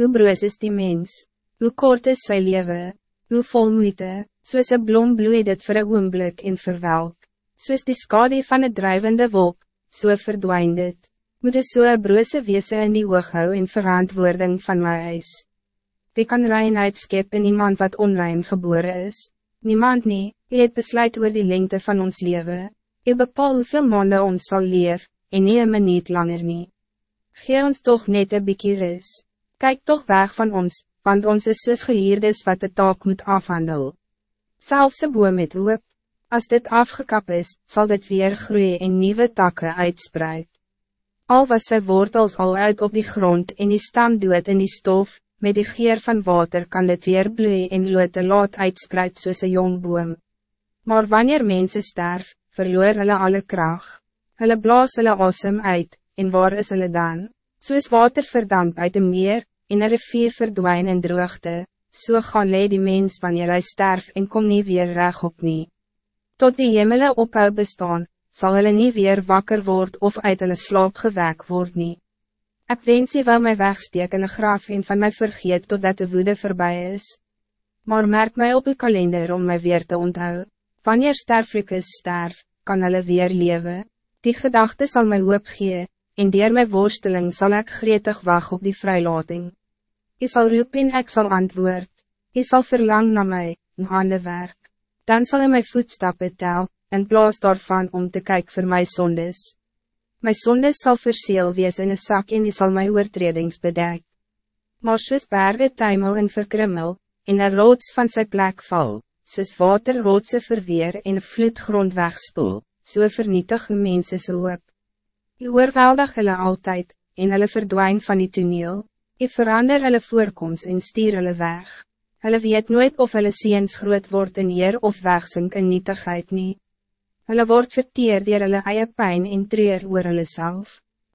Hoe broos is die mens? Hoe kort is sy leven? Hoe vol moeite? Soos een blom bloei dit vir een oomblik en verwelk. Soos die skade van een drijvende wolk, so verdwijnt dit. Moet is so een broose wees in die oog hou en verantwoording van my eis. Wie kan reinheid skep in iemand wat onrein geboren is? Niemand nie, jy het besluit oor die lengte van ons leven. Jy bepaal hoeveel maanden ons zal leef, en nie een minuut langer nie. Gee ons toch net een bykie ris. Kijk toch weg van ons, want ons is soos geleerdes wat de taak moet afhandel. Zelfs een boom met hoop, als dit afgekap is, zal dit weer groeien en nieuwe takken uitspreid. Al was sy wortels al uit op die grond en die stam doet in die stof, met die geer van water kan dit weer bloeien en loote laat uitspreid soos een jong boom. Maar wanneer mensen sterf, verloor hulle alle kracht. Hulle blaas hulle asem uit, en waar is hulle dan? Soos water verdamp uit de meer, en een rivier verdwijn in droogte, so gaan leid die mens wanneer hij sterf en kom niet weer reg op nie. Tot die hemele ophou bestaan, zal hulle nie weer wakker word of uit hulle slaap gewek word nie. Ek wens jy wil my wegsteek in een graf en van mij vergeet totdat de woede voorbij is. Maar merk mij op uw kalender om mij weer te onthou. Wanneer sterflikes sterf, kan hulle weer leven. Die gedachte zal mij hoop gee, en dier my worsteling zal ik gretig wacht op die vrijlating. Je zal roep en ik zal antwoord. Je zal verlang naar mij, een hande werk. Dan zal hij mijn voetstappen tel, en plaats daarvan om te kijken voor mijn zondes. Mijn zondes zal verseel wees in een zak en die zal mijn oortredings bedek. Maar soos berge tuimel en verkrimmel, en een roods van zijn plek val, soos water roodse verweer en vloedgrond wegspoel, so vernietig een mense hoop. Je oorweldig hulle altyd, en hulle verdwijn van die toneel. Je verander hulle voorkomst en stuur hulle weg. Hulle weet nooit of hulle seens groot word in eer of wegsink in nietigheid nie. Hulle word verteer dier hulle eie pijn en treer oor hulle self.